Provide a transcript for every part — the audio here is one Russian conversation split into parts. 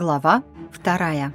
Глава вторая.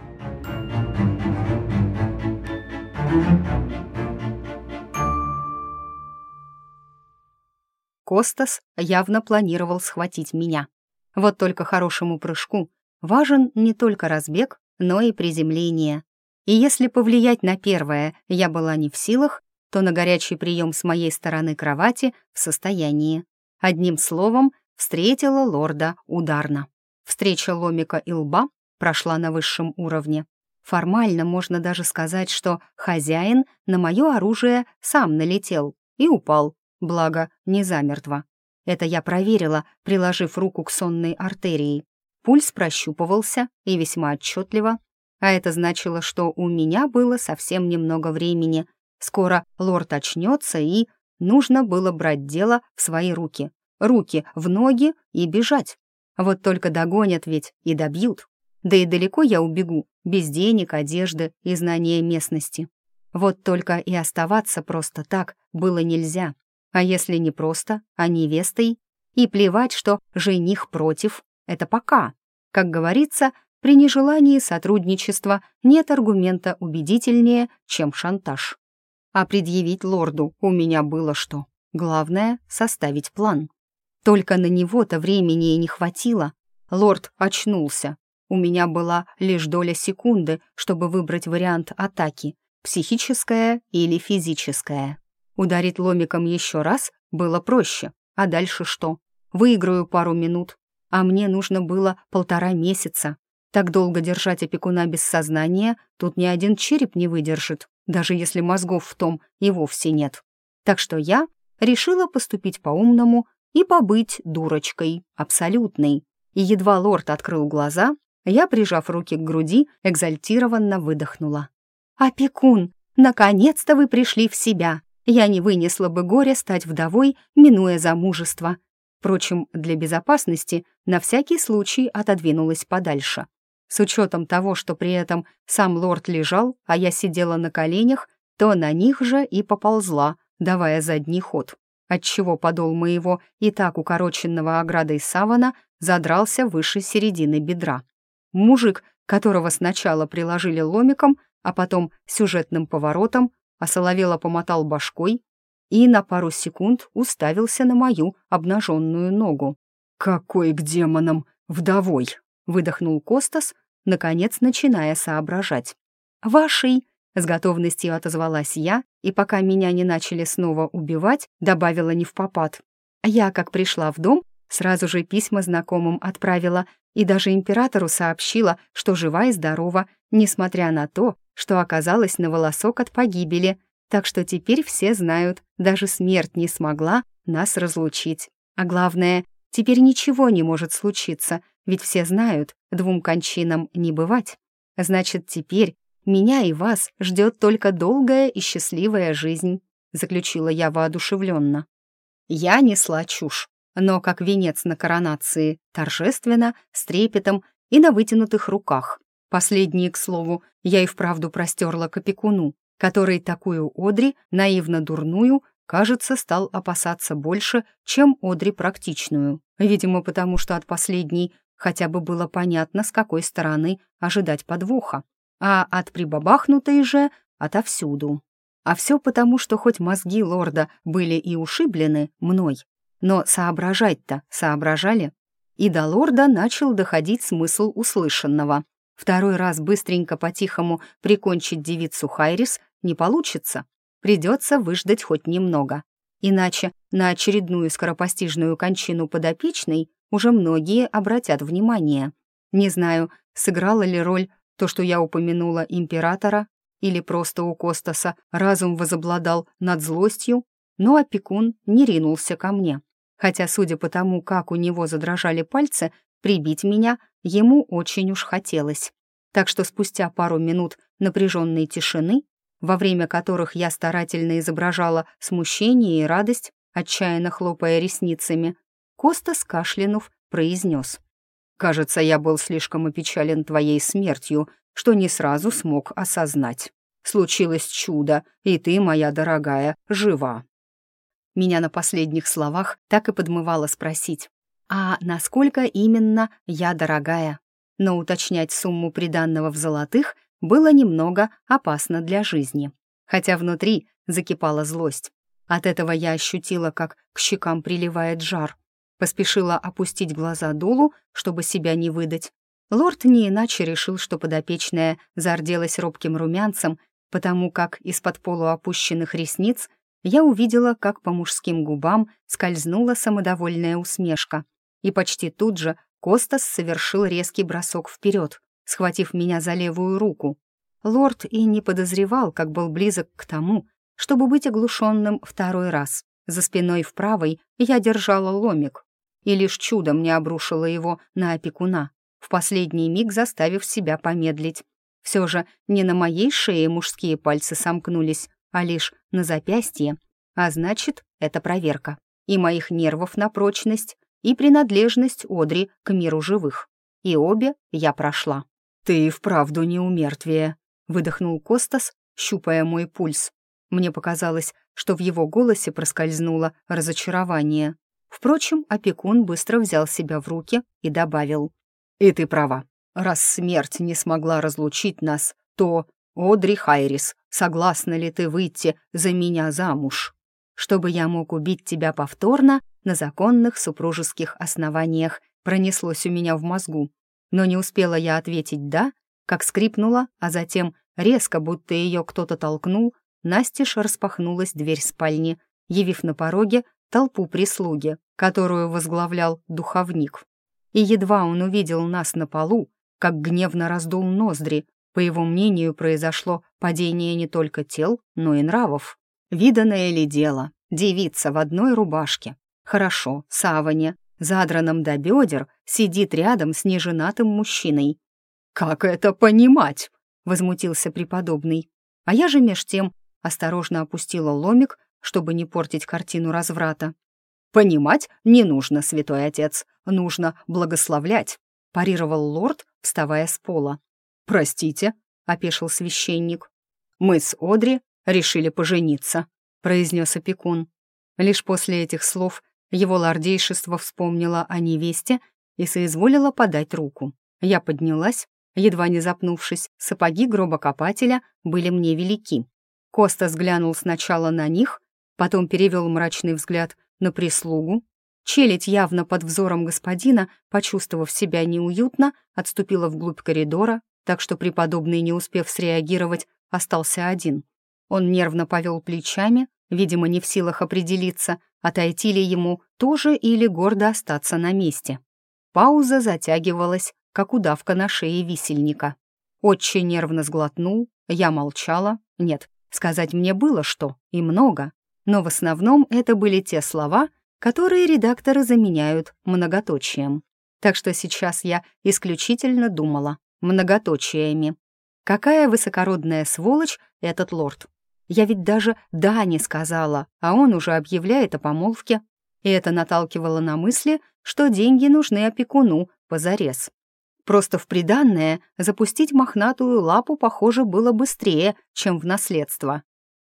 Костас явно планировал схватить меня. Вот только хорошему прыжку важен не только разбег, но и приземление. И если повлиять на первое я была не в силах, то на горячий прием с моей стороны кровати в состоянии. Одним словом, встретила лорда ударно. Встреча ломика и лба прошла на высшем уровне. Формально можно даже сказать, что хозяин на мое оружие сам налетел и упал, благо не замертво. Это я проверила, приложив руку к сонной артерии. Пульс прощупывался и весьма отчетливо, а это значило, что у меня было совсем немного времени. Скоро лорд очнется, и нужно было брать дело в свои руки. Руки в ноги и бежать. Вот только догонят ведь и добьют. Да и далеко я убегу, без денег, одежды и знания местности. Вот только и оставаться просто так было нельзя. А если не просто, а невестой? И плевать, что жених против, это пока. Как говорится, при нежелании сотрудничества нет аргумента убедительнее, чем шантаж. А предъявить лорду у меня было что. Главное — составить план. Только на него-то времени и не хватило. Лорд очнулся. У меня была лишь доля секунды, чтобы выбрать вариант атаки — психическая или физическая. Ударить ломиком еще раз было проще. А дальше что? Выиграю пару минут. А мне нужно было полтора месяца. Так долго держать опекуна без сознания тут ни один череп не выдержит, даже если мозгов в том и вовсе нет. Так что я решила поступить по-умному и побыть дурочкой, абсолютной. И едва лорд открыл глаза, я, прижав руки к груди, экзальтированно выдохнула. «Опекун, наконец-то вы пришли в себя! я не вынесла бы горя стать вдовой, минуя замужество. Впрочем, для безопасности на всякий случай отодвинулась подальше. С учетом того, что при этом сам лорд лежал, а я сидела на коленях, то на них же и поползла, давая задний ход, отчего подол моего и так укороченного оградой савана задрался выше середины бедра. Мужик, которого сначала приложили ломиком, а потом сюжетным поворотом, осоловело помотал башкой и на пару секунд уставился на мою обнаженную ногу. «Какой к демонам! Вдовой!» — выдохнул Костас, наконец начиная соображать. «Вашей!» — с готовностью отозвалась я, и пока меня не начали снова убивать, добавила не в попад. Я, как пришла в дом, сразу же письма знакомым отправила и даже императору сообщила, что жива и здорова, несмотря на то, что оказалась на волосок от погибели, так что теперь все знают, даже смерть не смогла нас разлучить. А главное, теперь ничего не может случиться, ведь все знают, двум кончинам не бывать. Значит, теперь меня и вас ждет только долгая и счастливая жизнь», заключила я воодушевленно. Я несла чушь, но как венец на коронации, торжественно, с трепетом и на вытянутых руках. Последние, к слову, я и вправду простерла к который такую Одри, наивно дурную, кажется, стал опасаться больше, чем Одри практичную. Видимо, потому что от последней хотя бы было понятно, с какой стороны ожидать подвоха, а от прибабахнутой же — отовсюду. А все потому, что хоть мозги лорда были и ушиблены мной, но соображать-то соображали. И до лорда начал доходить смысл услышанного. Второй раз быстренько по-тихому прикончить девицу Хайрис не получится. Придется выждать хоть немного. Иначе на очередную скоропостижную кончину подопечной уже многие обратят внимание. Не знаю, сыграла ли роль то, что я упомянула императора, или просто у Костаса разум возобладал над злостью, но опекун не ринулся ко мне. Хотя, судя по тому, как у него задрожали пальцы, прибить меня ему очень уж хотелось. Так что спустя пару минут напряженной тишины, во время которых я старательно изображала смущение и радость, отчаянно хлопая ресницами, Коста, скашлянув, произнес. «Кажется, я был слишком опечален твоей смертью, что не сразу смог осознать. Случилось чудо, и ты, моя дорогая, жива». Меня на последних словах так и подмывало спросить, а насколько именно я дорогая? но уточнять сумму приданного в золотых было немного опасно для жизни. Хотя внутри закипала злость. От этого я ощутила, как к щекам приливает жар. Поспешила опустить глаза долу, чтобы себя не выдать. Лорд не иначе решил, что подопечная зарделась робким румянцем, потому как из-под полуопущенных ресниц я увидела, как по мужским губам скользнула самодовольная усмешка. И почти тут же Костас совершил резкий бросок вперед, схватив меня за левую руку. Лорд и не подозревал, как был близок к тому, чтобы быть оглушенным второй раз. За спиной в правой я держала ломик, и лишь чудом не обрушила его на опекуна, в последний миг заставив себя помедлить. Все же не на моей шее мужские пальцы сомкнулись, а лишь на запястье, а значит, это проверка и моих нервов на прочность, и принадлежность Одри к миру живых. И обе я прошла. «Ты вправду не умертвие», — выдохнул Костас, щупая мой пульс. Мне показалось, что в его голосе проскользнуло разочарование. Впрочем, опекун быстро взял себя в руки и добавил. «И ты права. Раз смерть не смогла разлучить нас, то, Одри Хайрис, согласна ли ты выйти за меня замуж? Чтобы я мог убить тебя повторно на законных супружеских основаниях, пронеслось у меня в мозгу. Но не успела я ответить «да», как скрипнула, а затем, резко, будто ее кто-то толкнул, настежь распахнулась дверь спальни, явив на пороге толпу прислуги, которую возглавлял духовник. И едва он увидел нас на полу, как гневно раздул ноздри, по его мнению, произошло падение не только тел, но и нравов. Виданное ли дело? Девица в одной рубашке. Хорошо, саване, задранном до бедер, сидит рядом с неженатым мужчиной. «Как это понимать?» — возмутился преподобный. А я же меж тем осторожно опустила ломик, чтобы не портить картину разврата. «Понимать не нужно, святой отец, нужно благословлять», парировал лорд, вставая с пола. «Простите», — опешил священник. «Мы с Одри решили пожениться», — произнес опекун. Лишь после этих слов его лордейшество вспомнило о невесте и соизволило подать руку. Я поднялась, едва не запнувшись, сапоги гробокопателя были мне велики. Коста взглянул сначала на них, потом перевел мрачный взгляд на прислугу. Челядь, явно под взором господина, почувствовав себя неуютно, отступила вглубь коридора, так что преподобный, не успев среагировать, остался один. Он нервно повел плечами, видимо, не в силах определиться, отойти ли ему тоже или гордо остаться на месте. Пауза затягивалась, как удавка на шее висельника. Отче нервно сглотнул, я молчала. Нет, сказать мне было что, и много. Но в основном это были те слова, которые редакторы заменяют многоточием. Так что сейчас я исключительно думала многоточиями. Какая высокородная сволочь этот лорд. Я ведь даже «да» не сказала, а он уже объявляет о помолвке. И это наталкивало на мысли, что деньги нужны опекуну позарез. Просто в приданное запустить мохнатую лапу, похоже, было быстрее, чем в наследство.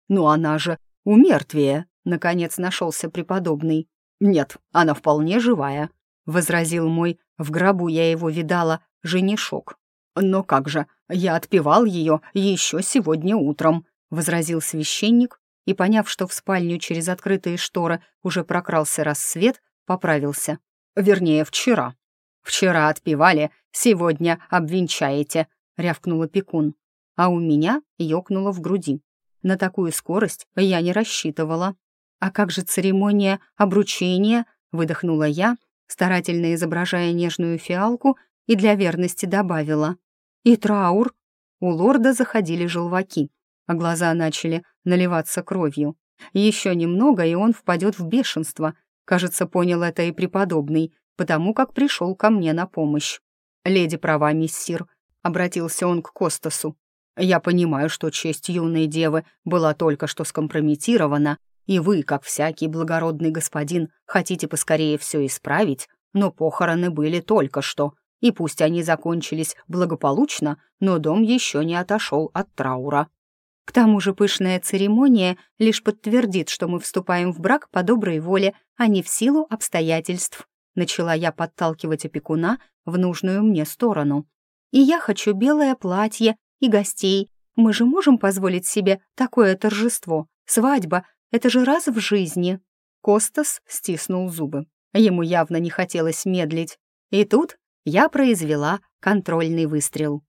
«Ну она же умертвие», — наконец нашелся преподобный. «Нет, она вполне живая», — возразил мой, в гробу я его видала, женишок. «Но как же, я отпевал ее еще сегодня утром», — возразил священник, и, поняв, что в спальню через открытые шторы уже прокрался рассвет, поправился. «Вернее, вчера». «Вчера отпевали, сегодня обвенчаете», — рявкнула пекун. А у меня ёкнуло в груди. На такую скорость я не рассчитывала. «А как же церемония обручения?» — выдохнула я, старательно изображая нежную фиалку, и для верности добавила. И траур. У лорда заходили желваки, а глаза начали наливаться кровью. Еще немного, и он впадет в бешенство. Кажется, понял это и преподобный, потому как пришел ко мне на помощь. «Леди права, миссир», — обратился он к Костасу. «Я понимаю, что честь юной девы была только что скомпрометирована, и вы, как всякий благородный господин, хотите поскорее все исправить, но похороны были только что, и пусть они закончились благополучно, но дом еще не отошел от траура. К тому же пышная церемония лишь подтвердит, что мы вступаем в брак по доброй воле, а не в силу обстоятельств, начала я подталкивать опекуна в нужную мне сторону. «И я хочу белое платье и гостей. Мы же можем позволить себе такое торжество. Свадьба — это же раз в жизни». Костас стиснул зубы. Ему явно не хотелось медлить. И тут я произвела контрольный выстрел.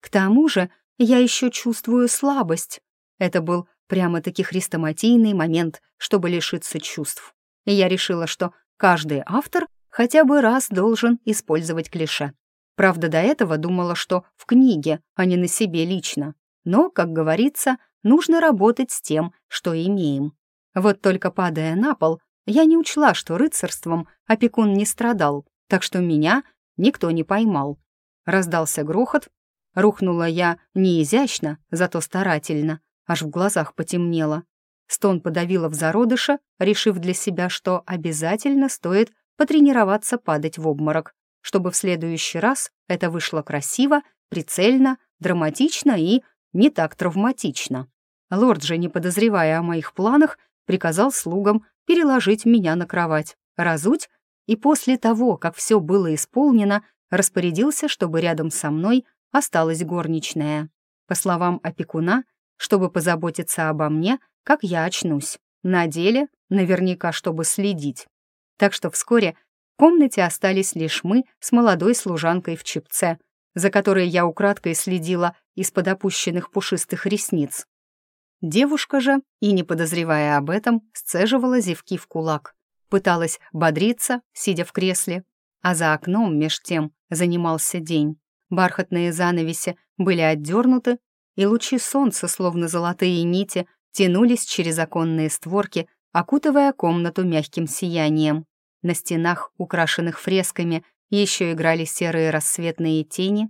К тому же я еще чувствую слабость. Это был прямо-таки хрестоматийный момент, чтобы лишиться чувств. Я решила, что каждый автор хотя бы раз должен использовать клише. Правда, до этого думала, что в книге, а не на себе лично. Но, как говорится, нужно работать с тем, что имеем. Вот только падая на пол, я не учла, что рыцарством опекун не страдал, так что меня никто не поймал. Раздался грохот, рухнула я не изящно, зато старательно, аж в глазах потемнело. Стон подавила в зародыша, решив для себя, что обязательно стоит потренироваться падать в обморок, чтобы в следующий раз это вышло красиво, прицельно, драматично и не так травматично. Лорд же, не подозревая о моих планах, приказал слугам переложить меня на кровать, разуть, и после того, как все было исполнено, распорядился, чтобы рядом со мной осталась горничная. По словам опекуна, чтобы позаботиться обо мне, как я очнусь. На деле, наверняка, чтобы следить так что вскоре в комнате остались лишь мы с молодой служанкой в чипце, за которой я украдкой следила из-под опущенных пушистых ресниц. Девушка же, и не подозревая об этом, сцеживала зевки в кулак, пыталась бодриться, сидя в кресле, а за окном меж тем занимался день. Бархатные занавеси были отдернуты, и лучи солнца, словно золотые нити, тянулись через оконные створки, окутывая комнату мягким сиянием. На стенах, украшенных фресками, еще играли серые рассветные тени.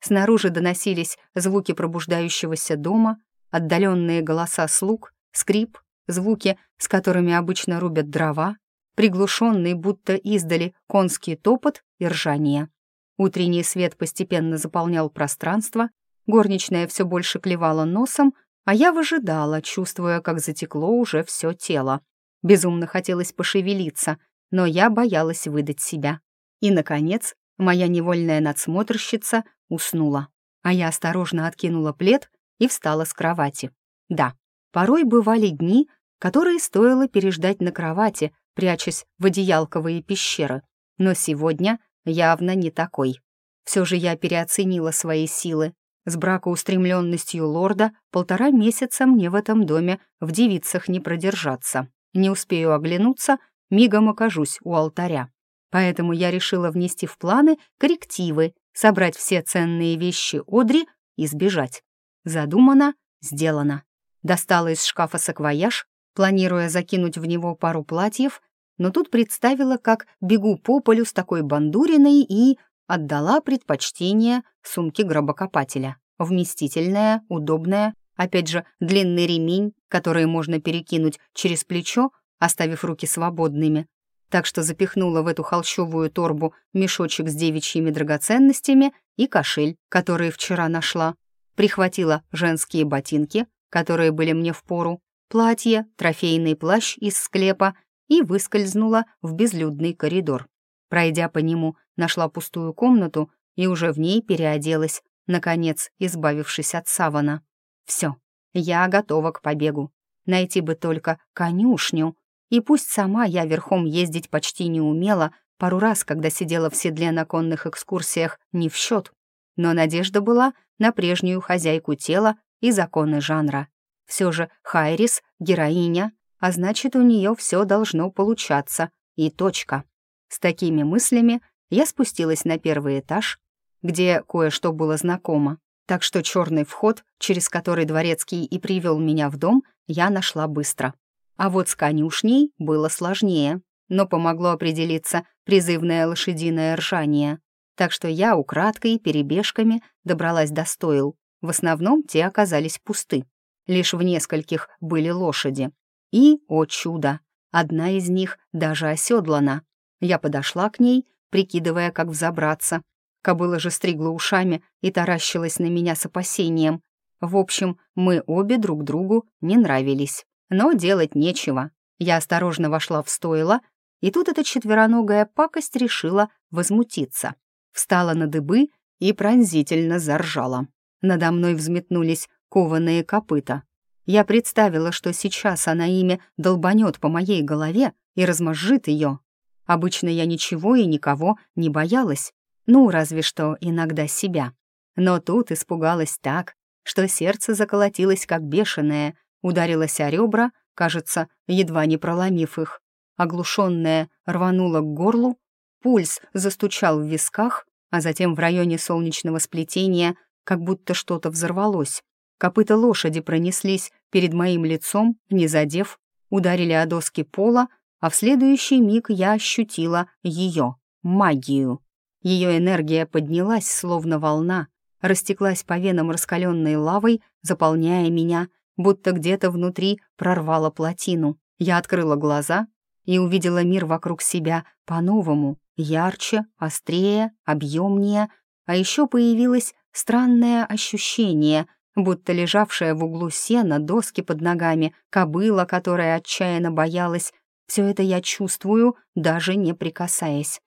Снаружи доносились звуки пробуждающегося дома, отдаленные голоса слуг, скрип, звуки, с которыми обычно рубят дрова, приглушенный будто издали конский топот и ржание. Утренний свет постепенно заполнял пространство, горничная все больше клевала носом, а я выжидала, чувствуя, как затекло уже все тело. Безумно хотелось пошевелиться — но я боялась выдать себя. И, наконец, моя невольная надсмотрщица уснула, а я осторожно откинула плед и встала с кровати. Да, порой бывали дни, которые стоило переждать на кровати, прячась в одеялковые пещеры, но сегодня явно не такой. Все же я переоценила свои силы. С бракоустремленностью лорда полтора месяца мне в этом доме в девицах не продержаться. Не успею оглянуться, мигом окажусь у алтаря. Поэтому я решила внести в планы коррективы, собрать все ценные вещи Одри и сбежать. Задумано, сделано. Достала из шкафа саквояж, планируя закинуть в него пару платьев, но тут представила, как бегу по полю с такой бандуриной и отдала предпочтение сумке гробокопателя. Вместительная, удобная, опять же, длинный ремень, который можно перекинуть через плечо, оставив руки свободными, так что запихнула в эту холщовую торбу мешочек с девичьими драгоценностями и кошель, который вчера нашла. Прихватила женские ботинки, которые были мне в пору, платье, трофейный плащ из склепа и выскользнула в безлюдный коридор. Пройдя по нему, нашла пустую комнату и уже в ней переоделась, наконец избавившись от савана. Все, я готова к побегу. Найти бы только конюшню, и пусть сама я верхом ездить почти не умела, пару раз, когда сидела в седле на конных экскурсиях, не в счет, но надежда была на прежнюю хозяйку тела и законы жанра. Все же Хайрис — героиня, а значит, у нее все должно получаться, и точка. С такими мыслями я спустилась на первый этаж, где кое-что было знакомо, так что черный вход, через который дворецкий и привел меня в дом, я нашла быстро. А вот с конюшней было сложнее, но помогло определиться призывное лошадиное ржание. Так что я украдкой перебежками добралась до стоил. В основном те оказались пусты. Лишь в нескольких были лошади. И, о чудо, одна из них даже оседлана. Я подошла к ней, прикидывая, как взобраться. Кобыла же стригла ушами и таращилась на меня с опасением. В общем, мы обе друг другу не нравились. Но делать нечего. Я осторожно вошла в стойло И тут эта четвероногая пакость решила возмутиться. Встала на дыбы и пронзительно заржала. Надо мной взметнулись кованые копыта. Я представила, что сейчас она ими долбанет по моей голове и размозжит ее. Обычно я ничего и никого не боялась, ну, разве что иногда себя. Но тут испугалась так, что сердце заколотилось как бешеное, ударилось о ребра, кажется, едва не проломив их. Оглушенная рванула к горлу, пульс застучал в висках, а затем в районе солнечного сплетения как будто что-то взорвалось. Копыта лошади пронеслись перед моим лицом, не задев, ударили о доски пола, а в следующий миг я ощутила ее, магию. Ее энергия поднялась, словно волна, растеклась по венам раскаленной лавой, заполняя меня, будто где-то внутри прорвала плотину. Я открыла глаза и увидела мир вокруг себя по-новому, ярче, острее, объемнее, а еще появилось странное ощущение, будто лежавшая в углу сена, доски под ногами, кобыла, которая отчаянно боялась, все это я чувствую, даже не прикасаясь.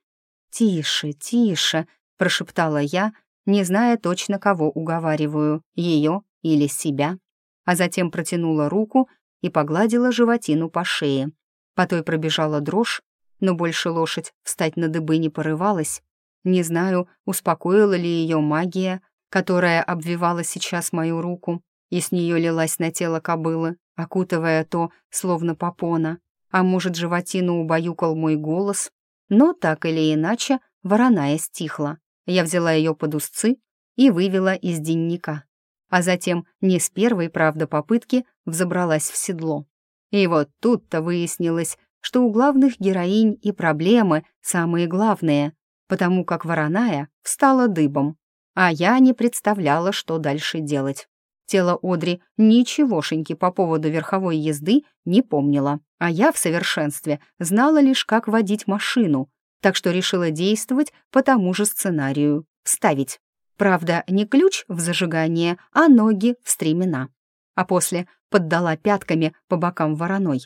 «Тише, тише», — прошептала я, не зная точно, кого уговариваю, ее или себя, а затем протянула руку и погладила животину по шее. По той пробежала дрожь, но больше лошадь встать на дыбы не порывалась. Не знаю, успокоила ли ее магия, которая обвивала сейчас мою руку, и с нее лилась на тело кобылы, окутывая то, словно попона. А может, животину убаюкал мой голос? Но так или иначе, вороная стихла. Я взяла ее под узцы и вывела из денника. А затем, не с первой, правда, попытки, взобралась в седло. И вот тут-то выяснилось, что у главных героинь и проблемы самые главные, потому как вороная встала дыбом. А я не представляла, что дальше делать. Тело Одри ничегошеньки по поводу верховой езды не помнило, а я в совершенстве знала лишь, как водить машину, так что решила действовать по тому же сценарию — вставить. Правда, не ключ в зажигание, а ноги в стремена. А после поддала пятками по бокам вороной.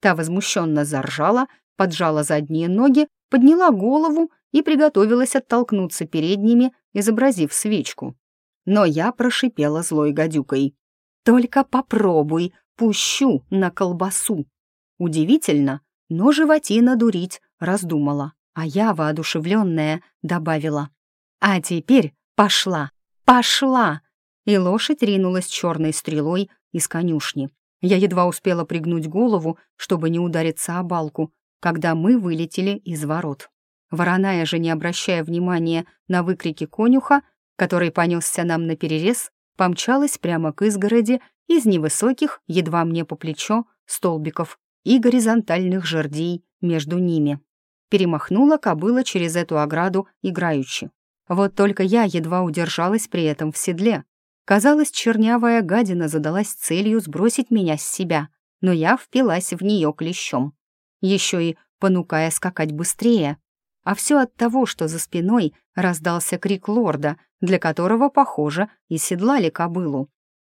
Та возмущенно заржала, поджала задние ноги, подняла голову и приготовилась оттолкнуться передними, изобразив свечку. Но я прошипела злой гадюкой. «Только попробуй, пущу на колбасу!» Удивительно, но животина дурить раздумала. А я, воодушевленная, добавила. «А теперь пошла! Пошла!» И лошадь ринулась черной стрелой из конюшни. Я едва успела пригнуть голову, чтобы не удариться о балку, когда мы вылетели из ворот. Вороная же, не обращая внимания на выкрики конюха, который понесся нам на перерез, помчалась прямо к изгороди из невысоких, едва мне по плечо, столбиков и горизонтальных жердей между ними перемахнула кобыла через эту ограду играючи. Вот только я едва удержалась при этом в седле. Казалось, чернявая гадина задалась целью сбросить меня с себя, но я впилась в нее клещом. Еще и понукая скакать быстрее. А все от того, что за спиной раздался крик лорда, для которого, похоже, и седлали кобылу.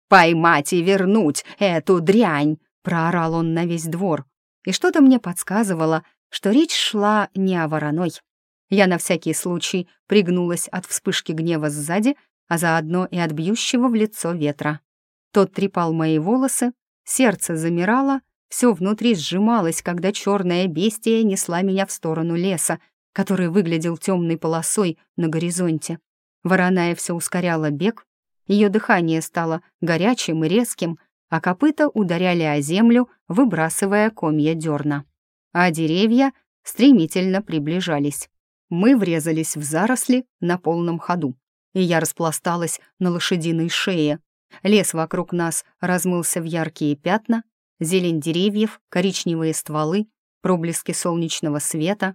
«Поймать и вернуть эту дрянь!» — проорал он на весь двор. И что-то мне подсказывало, что речь шла не о вороной. Я на всякий случай пригнулась от вспышки гнева сзади, а заодно и от бьющего в лицо ветра. Тот трепал мои волосы, сердце замирало, все внутри сжималось, когда черная бестия несла меня в сторону леса, который выглядел темной полосой на горизонте. Вороная все ускоряла бег, ее дыхание стало горячим и резким, а копыта ударяли о землю, выбрасывая комья дерна а деревья стремительно приближались. Мы врезались в заросли на полном ходу, и я распласталась на лошадиной шее. Лес вокруг нас размылся в яркие пятна, зелень деревьев, коричневые стволы, проблески солнечного света.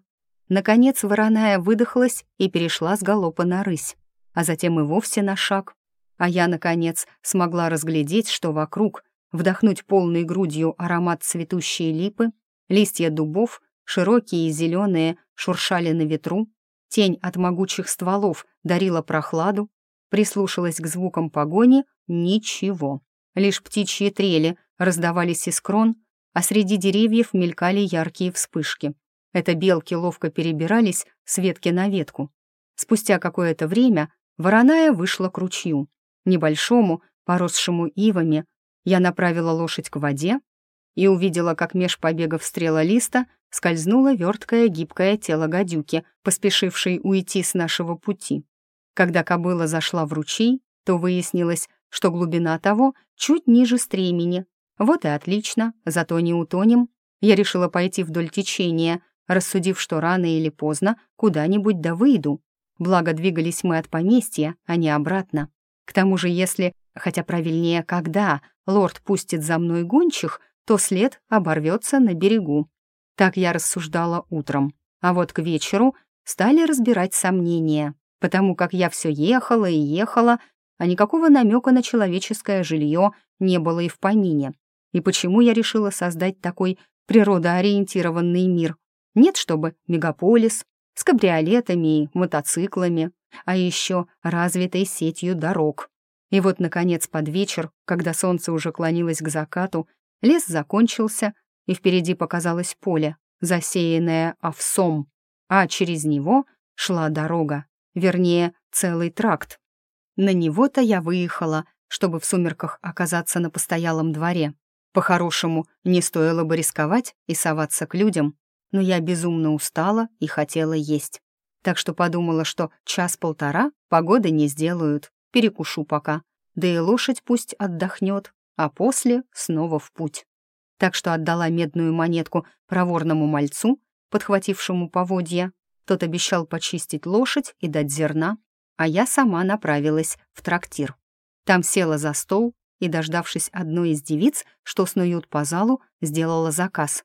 Наконец вороная выдохлась и перешла с галопа на рысь, а затем и вовсе на шаг. А я, наконец, смогла разглядеть, что вокруг, вдохнуть полной грудью аромат цветущей липы Листья дубов, широкие и зеленые, шуршали на ветру. Тень от могучих стволов дарила прохладу. Прислушалась к звукам погони — ничего. Лишь птичьи трели раздавались из крон, а среди деревьев мелькали яркие вспышки. Это белки ловко перебирались с ветки на ветку. Спустя какое-то время вороная вышла к ручью. Небольшому, поросшему ивами, я направила лошадь к воде и увидела, как меж побегов стрела листа скользнуло верткое гибкое тело гадюки, поспешившей уйти с нашего пути. Когда кобыла зашла в ручей, то выяснилось, что глубина того чуть ниже стремени. Вот и отлично, зато не утонем. Я решила пойти вдоль течения, рассудив, что рано или поздно куда-нибудь да выйду. Благо двигались мы от поместья, а не обратно. К тому же, если, хотя правильнее, когда лорд пустит за мной гончих, то след оборвется на берегу. Так я рассуждала утром. А вот к вечеру стали разбирать сомнения, потому как я все ехала и ехала, а никакого намека на человеческое жилье не было и в помине. И почему я решила создать такой природоориентированный мир? Нет, чтобы мегаполис с кабриолетами и мотоциклами, а еще развитой сетью дорог. И вот, наконец, под вечер, когда солнце уже клонилось к закату, лес закончился, и впереди показалось поле, засеянное овсом, а через него шла дорога, вернее, целый тракт. На него-то я выехала, чтобы в сумерках оказаться на постоялом дворе. По-хорошему, не стоило бы рисковать и соваться к людям, но я безумно устала и хотела есть. Так что подумала, что час-полтора погоды не сделают, перекушу пока, да и лошадь пусть отдохнет, а после снова в путь. Так что отдала медную монетку проворному мальцу, подхватившему поводья. Тот обещал почистить лошадь и дать зерна, а я сама направилась в трактир. Там села за стол и, дождавшись одной из девиц, что снуют по залу, сделала заказ.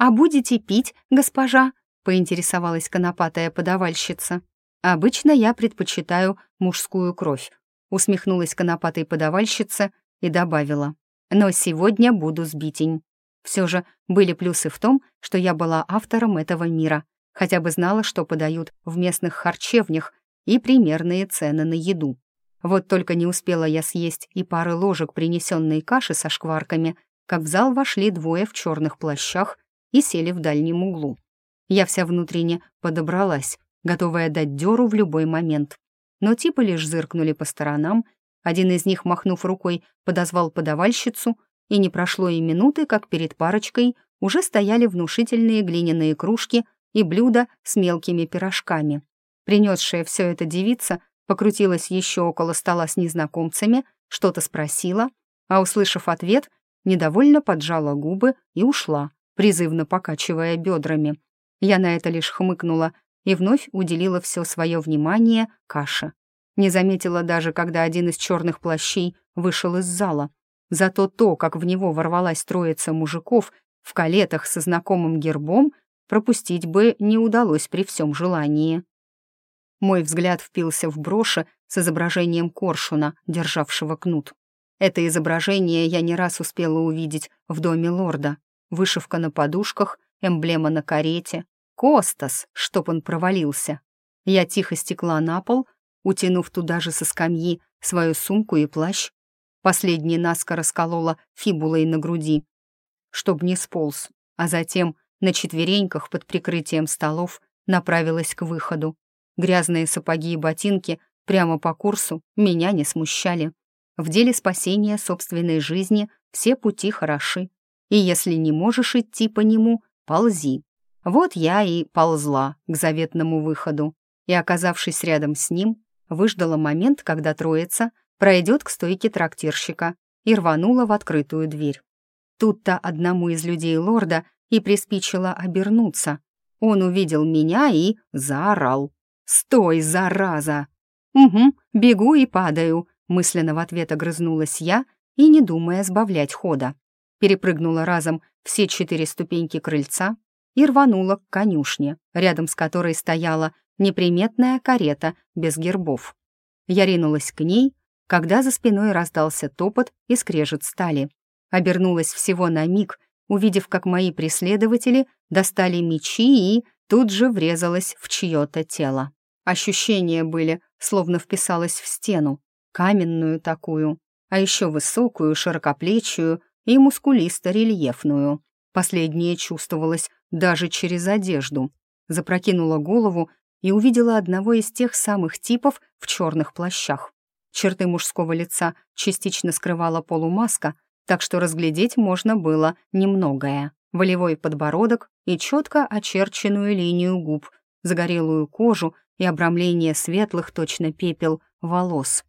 «А будете пить, госпожа?» — поинтересовалась конопатая подавальщица. «Обычно я предпочитаю мужскую кровь», — усмехнулась конопатой подавальщица и добавила. «Но сегодня буду сбитень». Все же были плюсы в том, что я была автором этого мира, хотя бы знала, что подают в местных харчевнях и примерные цены на еду. Вот только не успела я съесть и пары ложек принесенной каши со шкварками, как в зал вошли двое в черных плащах и сели в дальнем углу. Я вся внутренне подобралась, готовая дать дёру в любой момент. Но типы лишь зыркнули по сторонам, один из них, махнув рукой, подозвал подавальщицу, и не прошло и минуты, как перед парочкой уже стояли внушительные глиняные кружки и блюда с мелкими пирожками. Принесшая все это девица покрутилась еще около стола с незнакомцами, что-то спросила, а, услышав ответ, недовольно поджала губы и ушла, призывно покачивая бедрами. Я на это лишь хмыкнула и вновь уделила все свое внимание каше. Не заметила даже, когда один из черных плащей вышел из зала. Зато то, как в него ворвалась троица мужиков в калетах со знакомым гербом, пропустить бы не удалось при всем желании. Мой взгляд впился в броши с изображением коршуна, державшего кнут. Это изображение я не раз успела увидеть в доме лорда, вышивка на подушках, эмблема на карете. Костас, чтоб он провалился. Я тихо стекла на пол, утянув туда же со скамьи свою сумку и плащ. Последний наскоро сколола фибулой на груди, чтоб не сполз, а затем на четвереньках под прикрытием столов направилась к выходу. Грязные сапоги и ботинки прямо по курсу меня не смущали. В деле спасения собственной жизни все пути хороши и если не можешь идти по нему, ползи. Вот я и ползла к заветному выходу, и, оказавшись рядом с ним, выждала момент, когда троица пройдет к стойке трактирщика и рванула в открытую дверь. Тут-то одному из людей лорда и приспичило обернуться. Он увидел меня и заорал. «Стой, зараза!» «Угу, бегу и падаю», — мысленно в ответ огрызнулась я и не думая сбавлять хода перепрыгнула разом все четыре ступеньки крыльца и рванула к конюшне, рядом с которой стояла неприметная карета без гербов. Я ринулась к ней, когда за спиной раздался топот и скрежет стали. Обернулась всего на миг, увидев, как мои преследователи достали мечи и тут же врезалась в чье-то тело. Ощущения были, словно вписалась в стену, каменную такую, а еще высокую, широкоплечую, и мускулисто-рельефную. Последнее чувствовалось даже через одежду. Запрокинула голову и увидела одного из тех самых типов в черных плащах. Черты мужского лица частично скрывала полумаска, так что разглядеть можно было немногое. Волевой подбородок и четко очерченную линию губ, загорелую кожу и обрамление светлых, точно пепел, волос.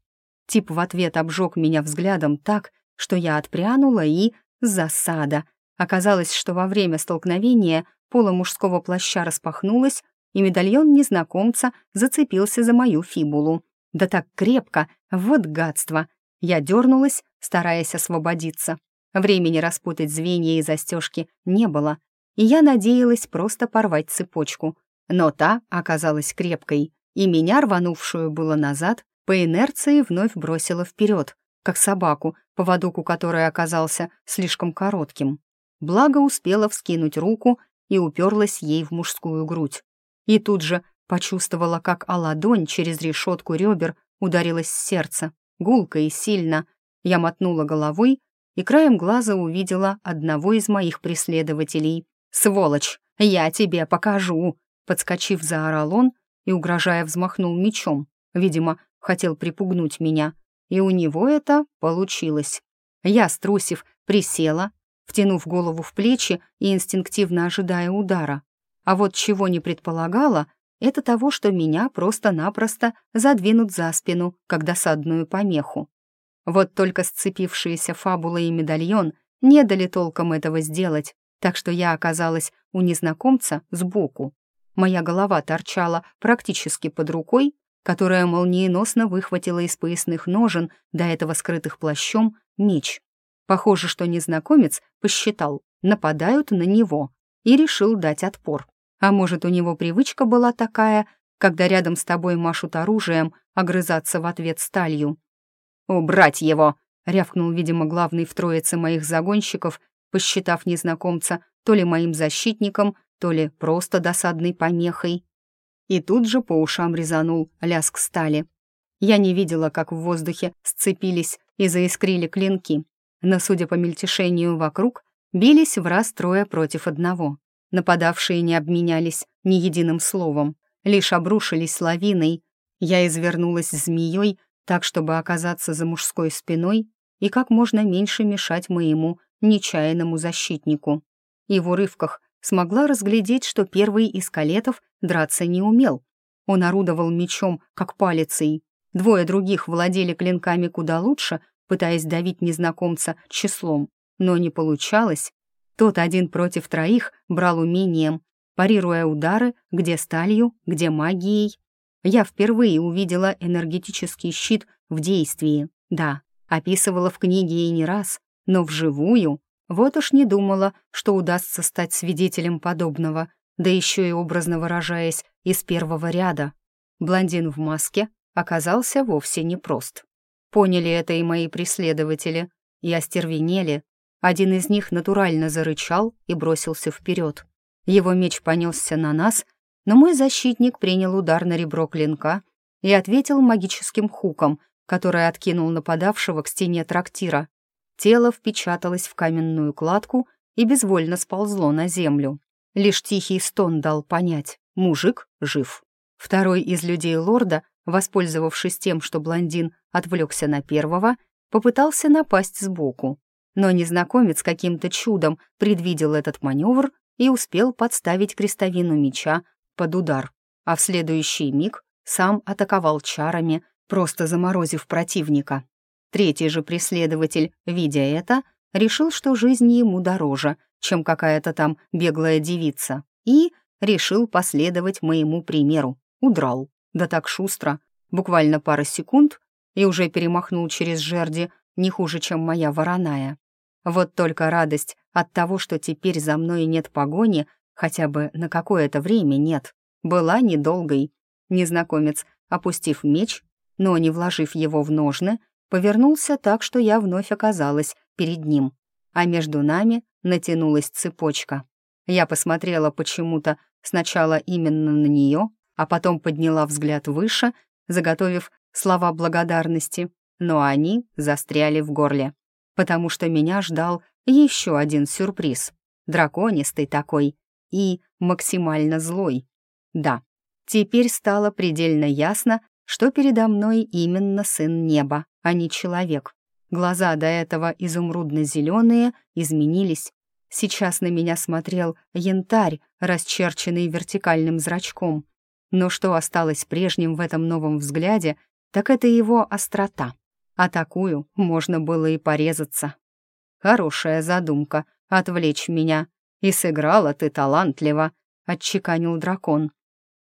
Тип в ответ обжег меня взглядом так, что я отпрянула и... засада. Оказалось, что во время столкновения поло мужского плаща распахнулось, и медальон незнакомца зацепился за мою фибулу. Да так крепко, вот гадство. Я дернулась, стараясь освободиться. Времени распутать звенья и застежки не было, и я надеялась просто порвать цепочку. Но та оказалась крепкой, и меня, рванувшую было назад, по инерции вновь бросила вперед, как собаку, поводок у которой оказался слишком коротким. Благо успела вскинуть руку и уперлась ей в мужскую грудь. И тут же почувствовала, как о ладонь через решетку ребер ударилось сердце, гулко и сильно. Я мотнула головой и краем глаза увидела одного из моих преследователей. «Сволочь, я тебе покажу!» Подскочив, заорал он и, угрожая, взмахнул мечом. Видимо, хотел припугнуть меня. И у него это получилось. Я, струсив, присела, втянув голову в плечи и инстинктивно ожидая удара. А вот чего не предполагала, это того, что меня просто-напросто задвинут за спину, как досадную помеху. Вот только сцепившиеся фабула и медальон не дали толком этого сделать, так что я оказалась у незнакомца сбоку. Моя голова торчала практически под рукой, которая молниеносно выхватила из поясных ножен, до этого скрытых плащом, меч. Похоже, что незнакомец посчитал, нападают на него, и решил дать отпор. А может, у него привычка была такая, когда рядом с тобой машут оружием, огрызаться в ответ сталью. «Убрать его!» — рявкнул, видимо, главный в троице моих загонщиков, посчитав незнакомца то ли моим защитником, то ли просто досадной помехой. И тут же по ушам резанул лязг стали. Я не видела, как в воздухе сцепились и заискрили клинки, но, судя по мельтешению вокруг, бились в раз трое против одного. Нападавшие не обменялись ни единым словом, лишь обрушились лавиной. Я извернулась змеей, так, чтобы оказаться за мужской спиной и как можно меньше мешать моему нечаянному защитнику. И в урывках смогла разглядеть, что первый из калетов драться не умел. Он орудовал мечом, как палицей. Двое других владели клинками куда лучше, пытаясь давить незнакомца числом, но не получалось, тот один против троих брал умением, парируя удары где сталью, где магией. Я впервые увидела энергетический щит в действии. Да, описывала в книге и не раз, но вживую. Вот уж не думала, что удастся стать свидетелем подобного, да еще и образно выражаясь, из первого ряда. Блондин в маске оказался вовсе непрост. Поняли это и мои преследователи, и остервенели, один из них натурально зарычал и бросился вперед. Его меч понесся на нас, но мой защитник принял удар на ребро клинка и ответил магическим хуком, который откинул нападавшего к стене трактира. Тело впечаталось в каменную кладку и безвольно сползло на землю. Лишь тихий стон дал понять — мужик жив. Второй из людей лорда, воспользовавшись тем, что блондин отвлекся на первого, попытался напасть сбоку, но незнакомец каким-то чудом предвидел этот маневр и успел подставить крестовину меча под удар, а в следующий миг сам атаковал чарами, просто заморозив противника. Третий же преследователь, видя это, решил, что жизнь ему дороже, чем какая-то там беглая девица, и решил последовать моему примеру. Удрал. Да так шустро. Буквально пара секунд, и уже перемахнул через жерди не хуже, чем моя вороная. Вот только радость от того, что теперь за мной нет погони, хотя бы на какое-то время нет, была недолгой. Незнакомец, опустив меч, но не вложив его в ножны, повернулся так, что я вновь оказалась перед ним, а между нами натянулась цепочка. Я посмотрела почему-то сначала именно на нее, а потом подняла взгляд выше, заготовив слова благодарности, но они застряли в горле потому что меня ждал еще один сюрприз. Драконистый такой. и максимально злой. Да, теперь стало предельно ясно, что передо мной именно сын неба, а не человек. Глаза до этого изумрудно-зеленые изменились. Сейчас на меня смотрел янтарь, расчерченный вертикальным зрачком. Но что осталось прежним в этом новом взгляде, так это его острота. А такую можно было и порезаться. Хорошая задумка — отвлечь меня. И сыграла ты талантливо, — отчеканил дракон.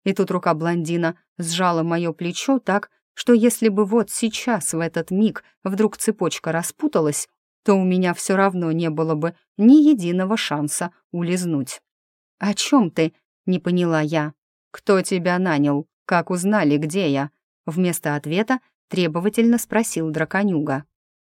И тут рука блондина сжала мое плечо так, что если бы вот сейчас, в этот миг, вдруг цепочка распуталась, то у меня все равно не было бы ни единого шанса улизнуть. «О чем ты?» — не поняла я. «Кто тебя нанял? Как узнали, где я?» Вместо ответа требовательно спросил драконюга.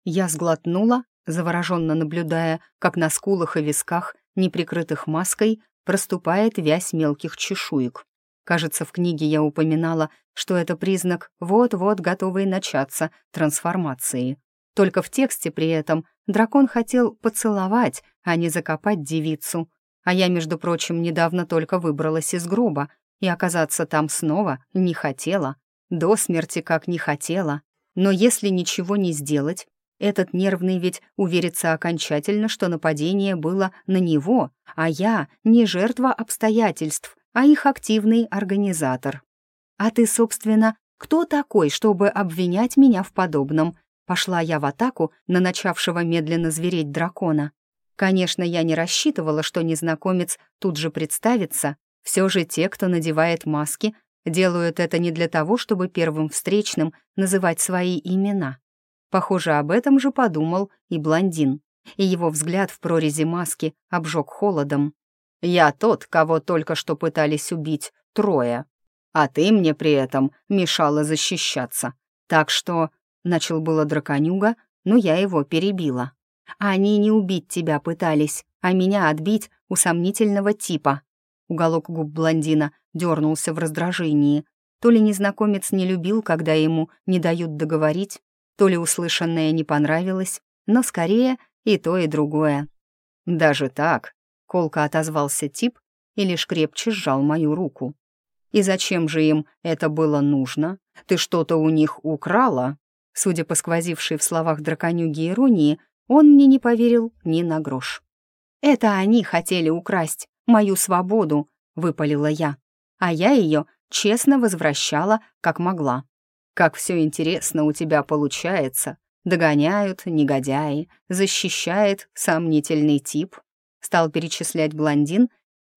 Я сглотнула, завороженно наблюдая, как на скулах и висках, неприкрытых маской, проступает вязь мелких чешуек. Кажется, в книге я упоминала, что это признак вот-вот готовой начаться трансформации. Только в тексте при этом дракон хотел поцеловать, а не закопать девицу. А я, между прочим, недавно только выбралась из гроба, и оказаться там снова не хотела. До смерти как не хотела. Но если ничего не сделать, этот нервный ведь уверится окончательно, что нападение было на него, а я не жертва обстоятельств, а их активный организатор. А ты, собственно, кто такой, чтобы обвинять меня в подобном? Пошла я в атаку на начавшего медленно звереть дракона. Конечно, я не рассчитывала, что незнакомец тут же представится. Все же те, кто надевает маски, делают это не для того, чтобы первым встречным называть свои имена. Похоже, об этом же подумал и блондин, и его взгляд в прорези маски обжег холодом. Я тот, кого только что пытались убить, трое. А ты мне при этом мешала защищаться. Так что...» — начал было драконюга, но я его перебила. «Они не убить тебя пытались, а меня отбить у сомнительного типа». Уголок губ блондина дернулся в раздражении. То ли незнакомец не любил, когда ему не дают договорить, то ли услышанное не понравилось, но скорее и то, и другое. «Даже так?» Колко отозвался тип и лишь крепче сжал мою руку. «И зачем же им это было нужно? Ты что-то у них украла?» Судя по сквозившей в словах драконюги иронии, он мне не поверил ни на грош. «Это они хотели украсть мою свободу», — выпалила я. А я ее честно возвращала, как могла. «Как все интересно у тебя получается», Догоняют негодяи, защищает сомнительный тип стал перечислять блондин,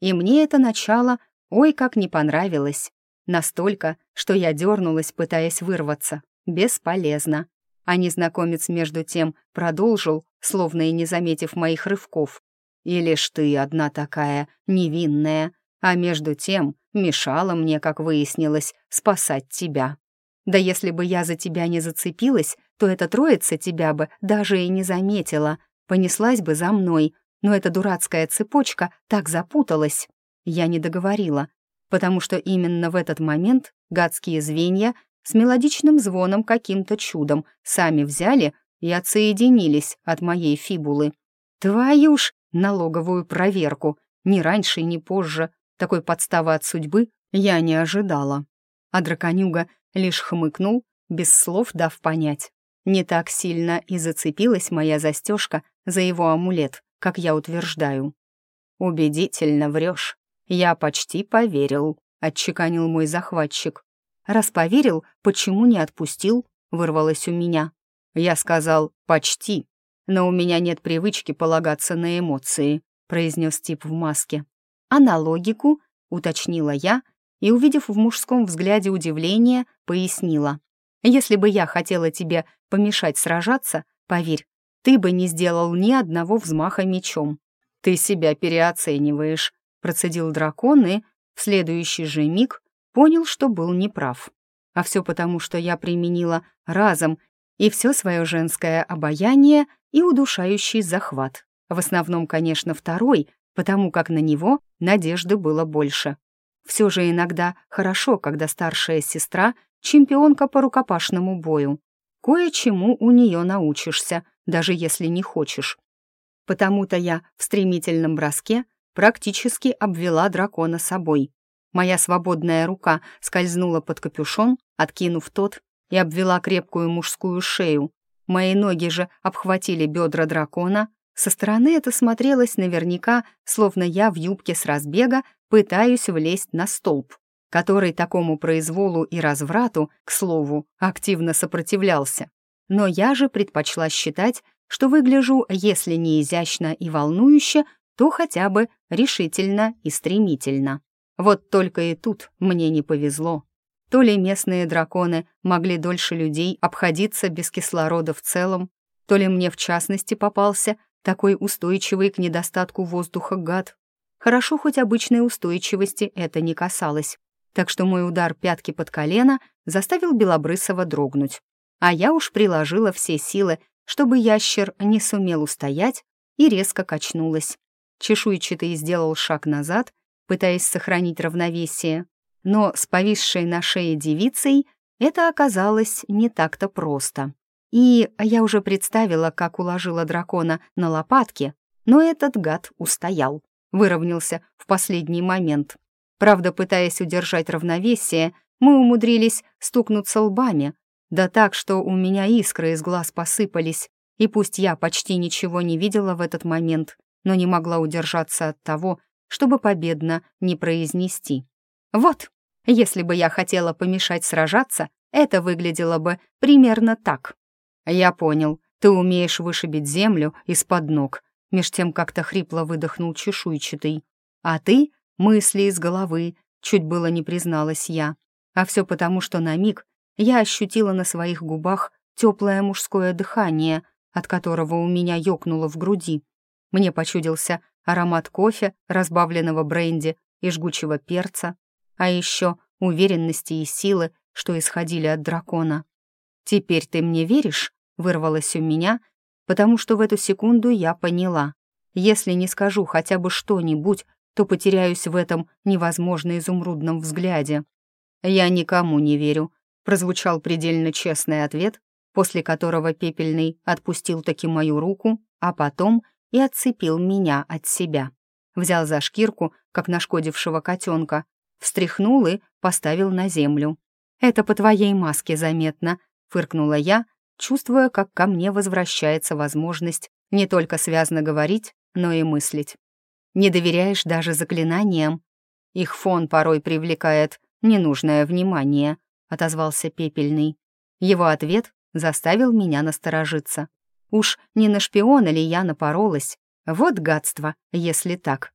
и мне это начало ой как не понравилось. Настолько, что я дернулась, пытаясь вырваться. Бесполезно. А незнакомец между тем продолжил, словно и не заметив моих рывков. «И лишь ты одна такая, невинная, а между тем мешала мне, как выяснилось, спасать тебя. Да если бы я за тебя не зацепилась, то эта троица тебя бы даже и не заметила, понеслась бы за мной, но эта дурацкая цепочка так запуталась. Я не договорила, потому что именно в этот момент гадские звенья с мелодичным звоном каким-то чудом сами взяли и отсоединились от моей фибулы. Твою ж налоговую проверку, ни раньше, ни позже. Такой подставы от судьбы я не ожидала. А драконюга лишь хмыкнул, без слов дав понять. Не так сильно и зацепилась моя застежка за его амулет, как я утверждаю. «Убедительно врешь. Я почти поверил», — отчеканил мой захватчик. «Раз поверил, почему не отпустил?» — вырвалось у меня. Я сказал «почти», но у меня нет привычки полагаться на эмоции», — произнес тип в маске. «А на логику?» — уточнила я и, увидев в мужском взгляде удивление, пояснила. «Если бы я хотела тебе помешать сражаться, поверь, ты бы не сделал ни одного взмаха мечом. Ты себя переоцениваешь», — процедил дракон и в следующий же миг понял, что был неправ. А все потому, что я применила разом и все свое женское обаяние и удушающий захват. В основном, конечно, второй, потому как на него надежды было больше. Все же иногда хорошо, когда старшая сестра — чемпионка по рукопашному бою. Кое-чему у нее научишься, даже если не хочешь. Потому-то я в стремительном броске практически обвела дракона собой. Моя свободная рука скользнула под капюшон, откинув тот, и обвела крепкую мужскую шею. Мои ноги же обхватили бедра дракона. Со стороны это смотрелось наверняка, словно я в юбке с разбега пытаюсь влезть на столб, который такому произволу и разврату, к слову, активно сопротивлялся. Но я же предпочла считать, что выгляжу, если не изящно и волнующе, то хотя бы решительно и стремительно. Вот только и тут мне не повезло. То ли местные драконы могли дольше людей обходиться без кислорода в целом, то ли мне в частности попался такой устойчивый к недостатку воздуха гад. Хорошо, хоть обычной устойчивости это не касалось, так что мой удар пятки под колено заставил Белобрысова дрогнуть. А я уж приложила все силы, чтобы ящер не сумел устоять и резко качнулась. Чешуйчатый сделал шаг назад, пытаясь сохранить равновесие. Но с повисшей на шее девицей это оказалось не так-то просто. И я уже представила, как уложила дракона на лопатки, но этот гад устоял, выровнялся в последний момент. Правда, пытаясь удержать равновесие, мы умудрились стукнуться лбами, да так, что у меня искры из глаз посыпались, и пусть я почти ничего не видела в этот момент, но не могла удержаться от того, чтобы победно не произнести. Вот, если бы я хотела помешать сражаться, это выглядело бы примерно так. Я понял, ты умеешь вышибить землю из-под ног, меж тем как-то хрипло выдохнул чешуйчатый. А ты — мысли из головы, чуть было не призналась я. А все потому, что на миг я ощутила на своих губах теплое мужское дыхание, от которого у меня ёкнуло в груди. Мне почудился аромат кофе, разбавленного бренди и жгучего перца, а еще уверенности и силы, что исходили от дракона. «Теперь ты мне веришь?» — вырвалось у меня, потому что в эту секунду я поняла. Если не скажу хотя бы что-нибудь, то потеряюсь в этом невозможно изумрудном взгляде. «Я никому не верю», — прозвучал предельно честный ответ, после которого Пепельный отпустил таки мою руку, а потом и отцепил меня от себя. Взял за шкирку, как нашкодившего котенка, встряхнул и поставил на землю. «Это по твоей маске заметно», — фыркнула я, чувствуя, как ко мне возвращается возможность не только связно говорить, но и мыслить. «Не доверяешь даже заклинаниям?» «Их фон порой привлекает ненужное внимание», — отозвался Пепельный. Его ответ заставил меня насторожиться. Уж не на шпиона ли я напоролась? Вот гадство, если так.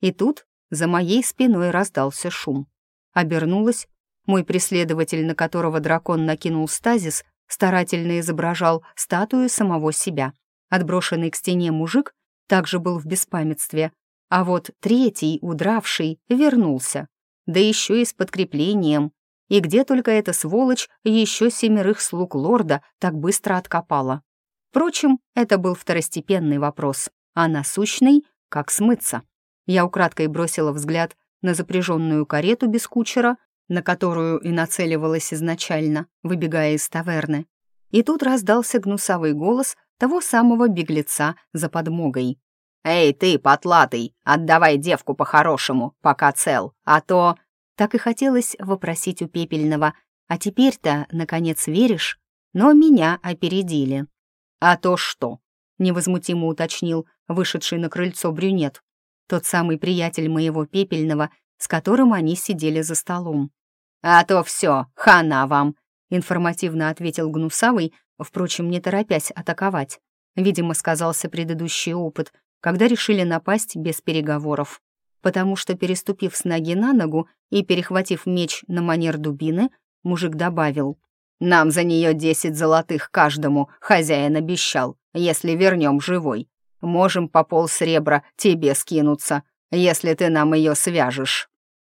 И тут за моей спиной раздался шум. Обернулась. Мой преследователь, на которого дракон накинул стазис, старательно изображал статую самого себя. Отброшенный к стене мужик также был в беспамятстве, а вот третий, удравший, вернулся. Да еще и с подкреплением. И где только эта сволочь еще семерых слуг лорда так быстро откопала. Впрочем, это был второстепенный вопрос, а насущный — как смыться. Я украдкой бросила взгляд на запряженную карету без кучера, на которую и нацеливалась изначально, выбегая из таверны. И тут раздался гнусавый голос того самого беглеца за подмогой. «Эй, ты, потлатый, отдавай девку по-хорошему, пока цел, а то...» Так и хотелось вопросить у Пепельного, «А теперь-то, наконец, веришь?» Но меня опередили. «А то что?» — невозмутимо уточнил вышедший на крыльцо брюнет. Тот самый приятель моего пепельного, с которым они сидели за столом. «А то все, хана вам!» — информативно ответил Гнусавый, впрочем, не торопясь атаковать. Видимо, сказался предыдущий опыт, когда решили напасть без переговоров. Потому что, переступив с ноги на ногу и перехватив меч на манер дубины, мужик добавил. Нам за нее десять золотых каждому, хозяин обещал, если вернем живой. Можем по пол сребра тебе скинуться, если ты нам ее свяжешь».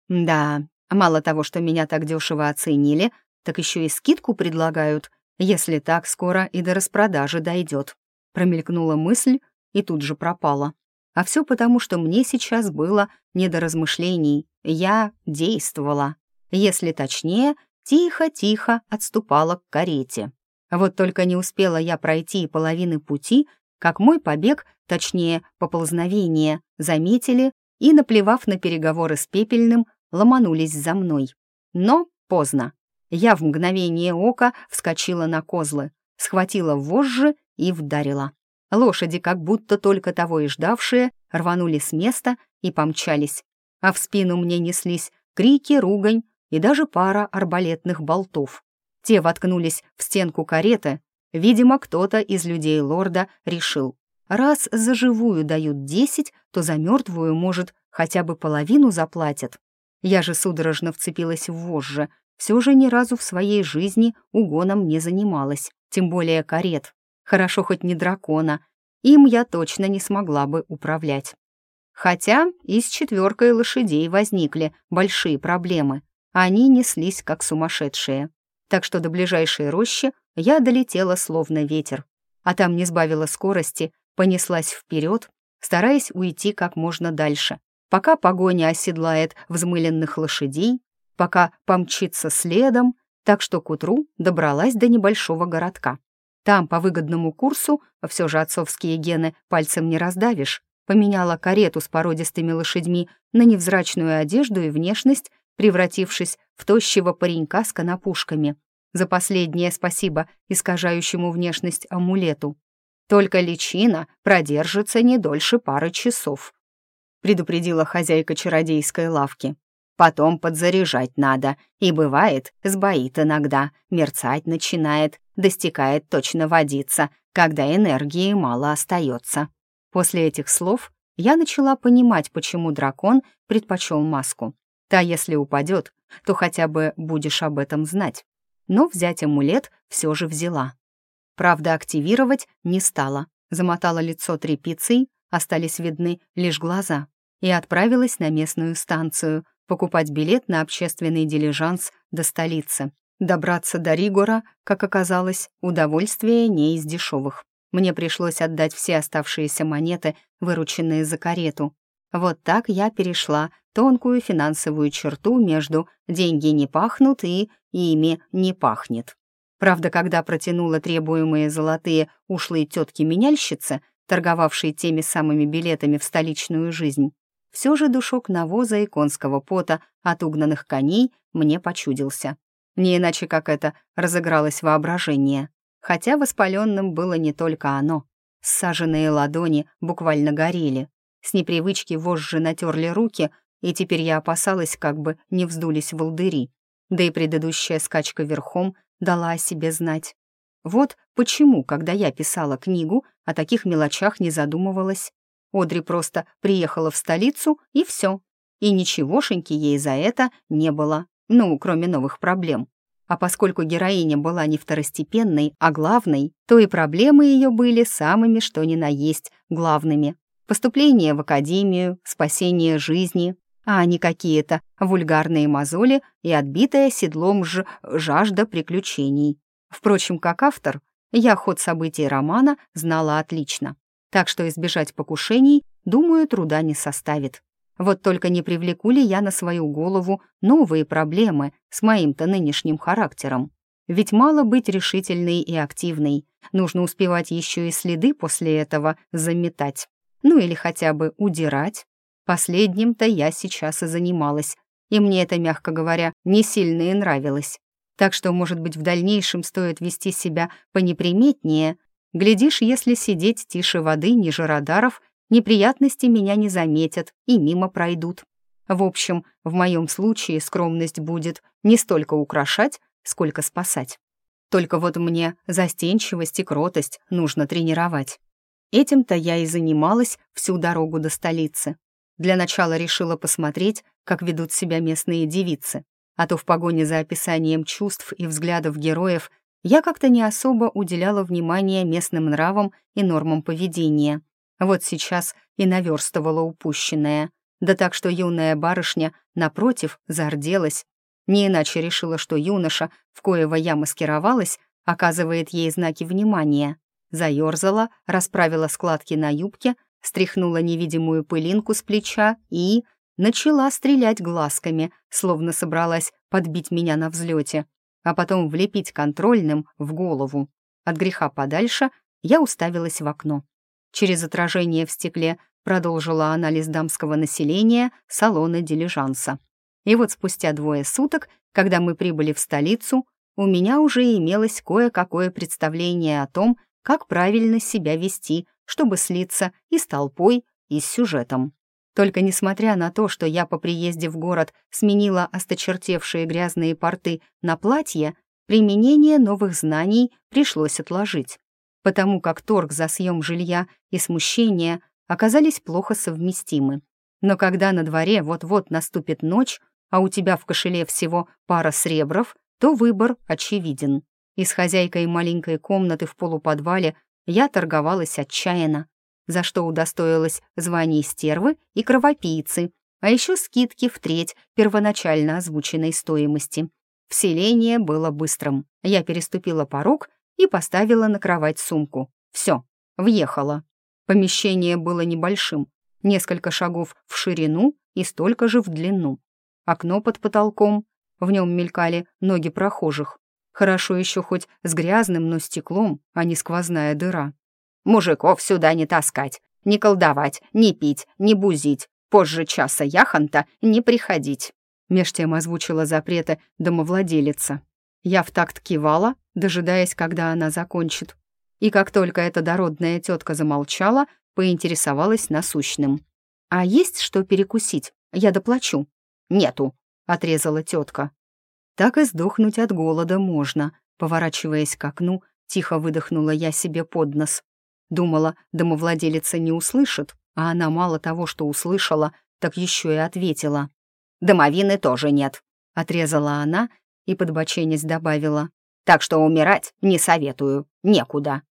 «Да, мало того, что меня так дешево оценили, так еще и скидку предлагают, если так скоро и до распродажи дойдет». Промелькнула мысль и тут же пропала. А все потому, что мне сейчас было не до размышлений. Я действовала. Если точнее, тихо-тихо отступала к карете. Вот только не успела я пройти половины пути, как мой побег, точнее, поползновение, заметили и, наплевав на переговоры с Пепельным, ломанулись за мной. Но поздно. Я в мгновение ока вскочила на козлы, схватила вожжи и вдарила. Лошади, как будто только того и ждавшие, рванули с места и помчались. А в спину мне неслись крики, ругань и даже пара арбалетных болтов. Те воткнулись в стенку кареты. Видимо, кто-то из людей лорда решил, раз за живую дают десять, то за мертвую, может, хотя бы половину заплатят. Я же судорожно вцепилась в вожжи, все же ни разу в своей жизни угоном не занималась, тем более карет. Хорошо хоть не дракона, им я точно не смогла бы управлять. Хотя и с четверкой лошадей возникли большие проблемы. Они неслись как сумасшедшие. Так что до ближайшей рощи я долетела словно ветер. А там не сбавила скорости, понеслась вперед, стараясь уйти как можно дальше, пока погоня оседлает взмыленных лошадей, пока помчится следом, так что к утру добралась до небольшого городка. Там, по выгодному курсу, все же отцовские гены пальцем не раздавишь, поменяла карету с породистыми лошадьми на невзрачную одежду и внешность, превратившись в тощего паренька с конопушками. За последнее спасибо искажающему внешность амулету. Только личина продержится не дольше пары часов предупредила хозяйка чародейской лавки. Потом подзаряжать надо, и бывает, сбоит иногда, мерцать начинает, достигает точно водиться, когда энергии мало остается. После этих слов я начала понимать, почему дракон предпочел маску. Та, если упадет, то хотя бы будешь об этом знать. Но взять амулет все же взяла. Правда, активировать не стала. Замотала лицо тряпицей, остались видны лишь глаза и отправилась на местную станцию покупать билет на общественный дилижанс до столицы. Добраться до Ригора, как оказалось, удовольствие не из дешевых. Мне пришлось отдать все оставшиеся монеты, вырученные за карету. Вот так я перешла тонкую финансовую черту между «деньги не пахнут» и «ими не пахнет». Правда, когда протянула требуемые золотые ушлые тетки-меняльщицы, торговавшие теми самыми билетами в столичную жизнь, все же душок навоза и конского пота от угнанных коней мне почудился. Не иначе как это разыгралось воображение. Хотя воспаленным было не только оно. Саженные ладони буквально горели. С непривычки вожжи натерли руки, и теперь я опасалась, как бы не вздулись волдыри. Да и предыдущая скачка верхом дала о себе знать. Вот почему, когда я писала книгу, о таких мелочах не задумывалась. Одри просто приехала в столицу, и все. И ничегошеньки ей за это не было, ну, кроме новых проблем. А поскольку героиня была не второстепенной, а главной, то и проблемы ее были самыми что ни на есть главными. Поступление в академию, спасение жизни, а не какие-то вульгарные мозоли и отбитая седлом ж жажда приключений. Впрочем, как автор, я ход событий романа знала отлично так что избежать покушений, думаю, труда не составит. Вот только не привлеку ли я на свою голову новые проблемы с моим-то нынешним характером? Ведь мало быть решительной и активной, нужно успевать еще и следы после этого заметать. Ну или хотя бы удирать. Последним-то я сейчас и занималась, и мне это, мягко говоря, не сильно и нравилось. Так что, может быть, в дальнейшем стоит вести себя понеприметнее, Глядишь, если сидеть тише воды, ниже радаров, неприятности меня не заметят и мимо пройдут. В общем, в моем случае скромность будет не столько украшать, сколько спасать. Только вот мне застенчивость и кротость нужно тренировать. Этим-то я и занималась всю дорогу до столицы. Для начала решила посмотреть, как ведут себя местные девицы, а то в погоне за описанием чувств и взглядов героев я как-то не особо уделяла внимания местным нравам и нормам поведения. Вот сейчас и наверстывала упущенное. Да так, что юная барышня, напротив, зарделась. Не иначе решила, что юноша, в коего я маскировалась, оказывает ей знаки внимания. Заёрзала, расправила складки на юбке, стряхнула невидимую пылинку с плеча и... начала стрелять глазками, словно собралась подбить меня на взлете а потом влепить контрольным в голову. От греха подальше я уставилась в окно. Через отражение в стекле продолжила анализ дамского населения салона дилижанса. И вот спустя двое суток, когда мы прибыли в столицу, у меня уже имелось кое-какое представление о том, как правильно себя вести, чтобы слиться и с толпой, и с сюжетом. Только несмотря на то, что я по приезде в город сменила осточертевшие грязные порты на платье, применение новых знаний пришлось отложить, потому как торг за съем жилья и смущение оказались плохо совместимы. Но когда на дворе вот-вот наступит ночь, а у тебя в кошеле всего пара сребров, то выбор очевиден. И с хозяйкой маленькой комнаты в полуподвале я торговалась отчаянно, за что удостоилась званий стервы и кровопийцы, а еще скидки в треть первоначально озвученной стоимости. Вселение было быстрым. Я переступила порог и поставила на кровать сумку. Все, въехала. Помещение было небольшим, несколько шагов в ширину и столько же в длину. Окно под потолком, в нем мелькали ноги прохожих. Хорошо еще хоть с грязным, но стеклом, а не сквозная дыра. «Мужиков сюда не таскать, не колдовать, не пить, не бузить, позже часа яхонта не приходить», меж тем озвучила запреты домовладелица. Я в такт кивала, дожидаясь, когда она закончит. И как только эта дородная тетка замолчала, поинтересовалась насущным. «А есть что перекусить? Я доплачу». «Нету», — отрезала тетка. «Так и сдохнуть от голода можно», — поворачиваясь к окну, тихо выдохнула я себе под нос. Думала, домовладелица не услышит, а она мало того, что услышала, так еще и ответила. «Домовины тоже нет», — отрезала она и, подбоченясь, добавила. «Так что умирать не советую, некуда».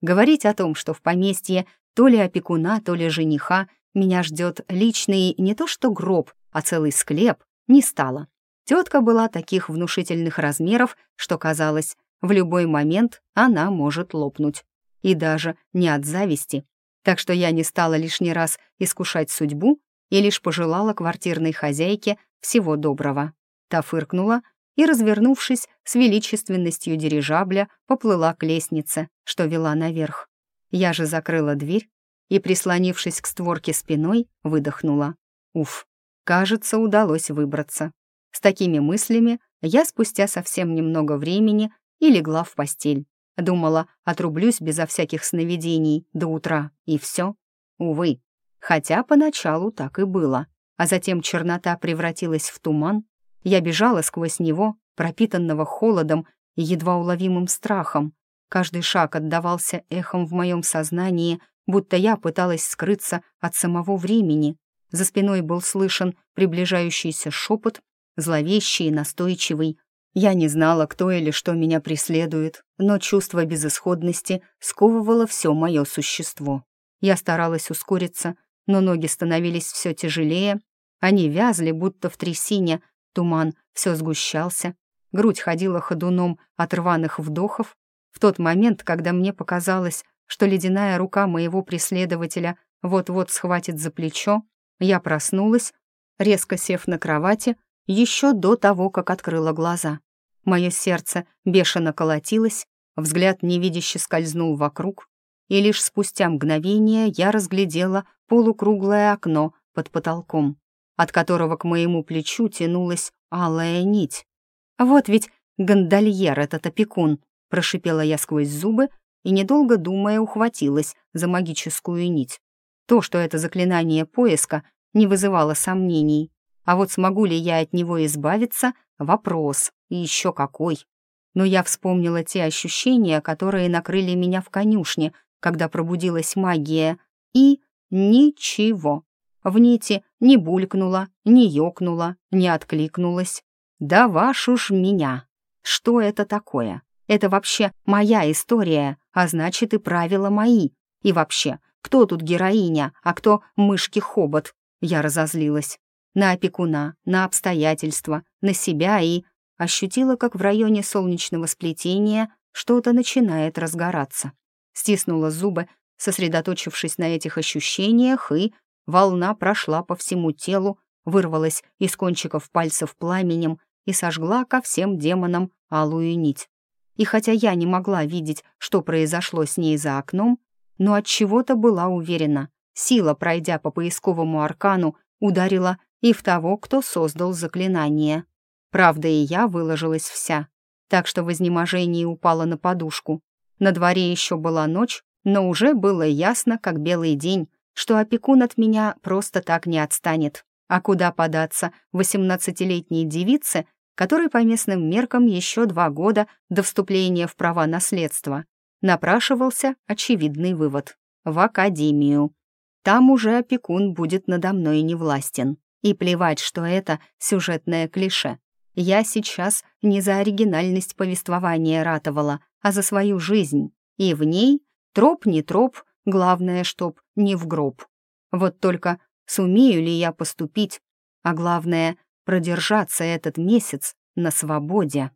Говорить о том, что в поместье то ли опекуна, то ли жениха меня ждет личный не то что гроб, а целый склеп, не стало. Тетка была таких внушительных размеров, что казалось, в любой момент она может лопнуть. И даже не от зависти. Так что я не стала лишний раз искушать судьбу и лишь пожелала квартирной хозяйке всего доброго. Та фыркнула и, развернувшись с величественностью дирижабля, поплыла к лестнице, что вела наверх. Я же закрыла дверь и, прислонившись к створке спиной, выдохнула. Уф, кажется, удалось выбраться. С такими мыслями я спустя совсем немного времени и легла в постель. Думала, отрублюсь безо всяких сновидений до утра, и все. Увы, хотя поначалу так и было. А затем чернота превратилась в туман, я бежала сквозь него, пропитанного холодом и едва уловимым страхом. Каждый шаг отдавался эхом в моем сознании, будто я пыталась скрыться от самого времени. За спиной был слышен приближающийся шепот, зловещий и настойчивый. Я не знала, кто или что меня преследует, но чувство безысходности сковывало все мое существо. Я старалась ускориться, но ноги становились все тяжелее, они вязли, будто в трясине, Туман все сгущался, грудь ходила ходуном от рваных вдохов. В тот момент, когда мне показалось, что ледяная рука моего преследователя вот-вот схватит за плечо, я проснулась, резко сев на кровати, еще до того, как открыла глаза. Мое сердце бешено колотилось, взгляд невидяще скользнул вокруг, и лишь спустя мгновение я разглядела полукруглое окно под потолком от которого к моему плечу тянулась алая нить. «Вот ведь гондольер этот опекун!» — прошипела я сквозь зубы и, недолго думая, ухватилась за магическую нить. То, что это заклинание поиска, не вызывало сомнений. А вот смогу ли я от него избавиться — вопрос, и еще какой. Но я вспомнила те ощущения, которые накрыли меня в конюшне, когда пробудилась магия, и ничего. В нити не булькнула, не ёкнула, не откликнулась. Да вашу ж меня! Что это такое? Это вообще моя история, а значит и правила мои. И вообще, кто тут героиня, а кто мышки-хобот? Я разозлилась. На опекуна, на обстоятельства, на себя и... Ощутила, как в районе солнечного сплетения что-то начинает разгораться. Стиснула зубы, сосредоточившись на этих ощущениях, и Волна прошла по всему телу, вырвалась из кончиков пальцев пламенем и сожгла ко всем демонам алую нить. И хотя я не могла видеть, что произошло с ней за окном, но от чего то была уверена, сила, пройдя по поисковому аркану, ударила и в того, кто создал заклинание. Правда, и я выложилась вся, так что в изнеможении упала на подушку. На дворе еще была ночь, но уже было ясно, как белый день, что опекун от меня просто так не отстанет. А куда податься восемнадцатилетней девице, которой по местным меркам еще два года до вступления в права наследства? Напрашивался очевидный вывод — в академию. Там уже опекун будет надо мной невластен. И плевать, что это сюжетное клише. Я сейчас не за оригинальность повествования ратовала, а за свою жизнь. И в ней троп не троп, главное, чтоб не в гроб. Вот только сумею ли я поступить, а главное, продержаться этот месяц на свободе.